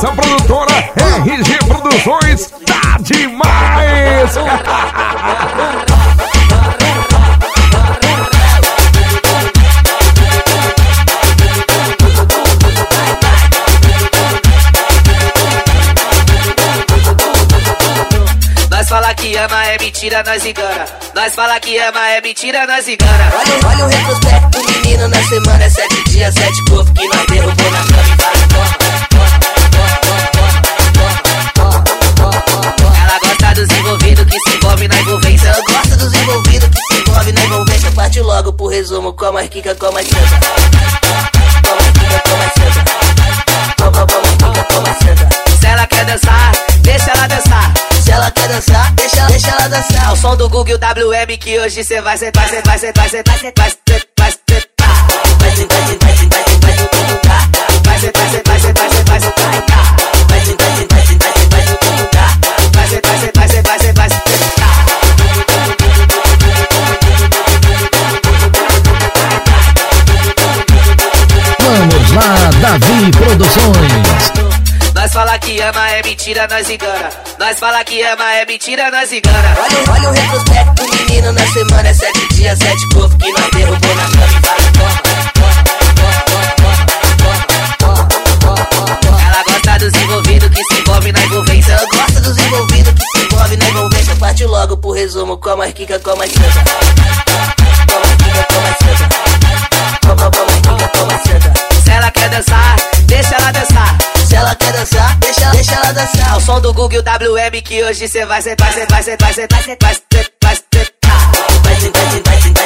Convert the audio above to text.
nossa produtora RG Produções tá demais! Nós fala que ama é mentira, nós engana. Nós fala que ama é mentira, nós engana. Olha, olha o retrospecto do menino na semana. É sete dias, sete corpos que nós derrubou na cama e resumo, como a Kika, como a senta. Como a Kika, como a senta. Como a Kika, como a senta. Se ela quer dançar, deixa ela dançar. Se ela quer dançar, deixa, deixa ela dançar. Ao som do Google WM que hoje cê vai sentar, cê vai sentar, sentar, sentar, sentar, vai sentar. Vai sentar, sentar, sentar, sentar, Davi Produções. Nós fala que ama é mentira, nós engana. Nós fala que ama é mentira, nós engana. Olha, olha o retrospecto do menino na semana. É sete dias, sete corpos que nós derrubou na cama vai Ela gosta dos envolvidos que se envolve na envolvência. Ela gosta dos envolvidos que se envolve na envolvência. Parte logo pro resumo, como a Kika, como a senta. Dançar, deixa, deixa ela dançar. Ao som do Google WM que hoje cê vai sentar, sentar, sentar, sentar, sentar, sentar, sentar. Vai sentar, sentar, sentar, sentar, sentar. Vai sentar, sentar, sentar,